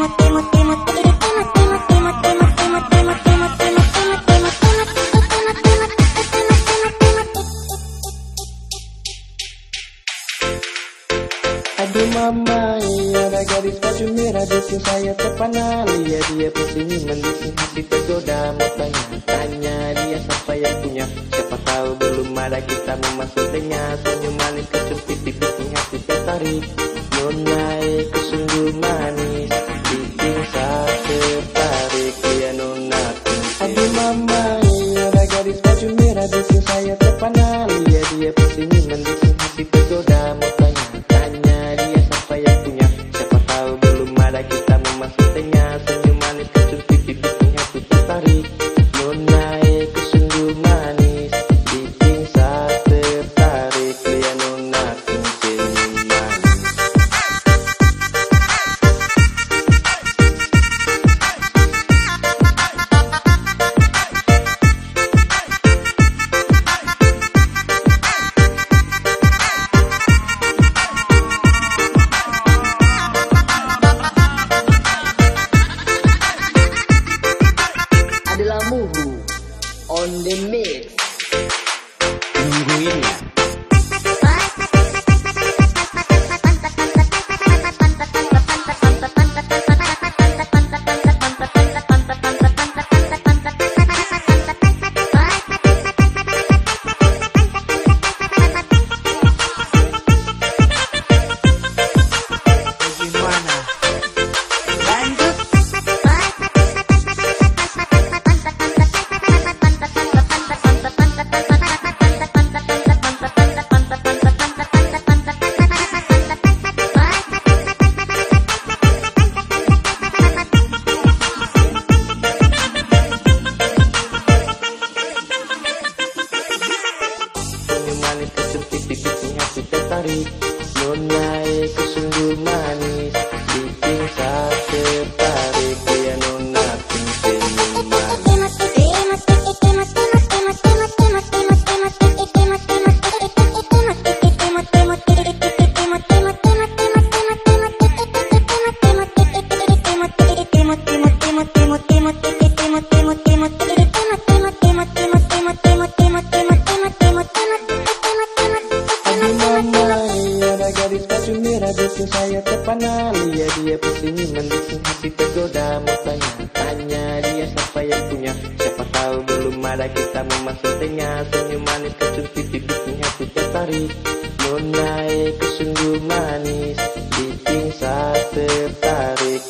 Aduh mama, iya ada gadis baju merah bikin saya terpana Ya dia pusing mendukung hati tergoda Mau tanya-tanya dia siapa yang punya. Siapa tahu belum ada kita memasukinya. Senyum manis kecup pipi bikin hati tertarik. Dia bersenyuman bikin hati tergoda saya terpana Lihat dia bersenyuman bikin hati tergoda Mau tanya-tanya dia siapa yang punya Siapa tahu belum ada kita memasuknya Senyum manis kecup pipi bikin hati tertarik Nona itu sungguh manis Bikin saya tertarik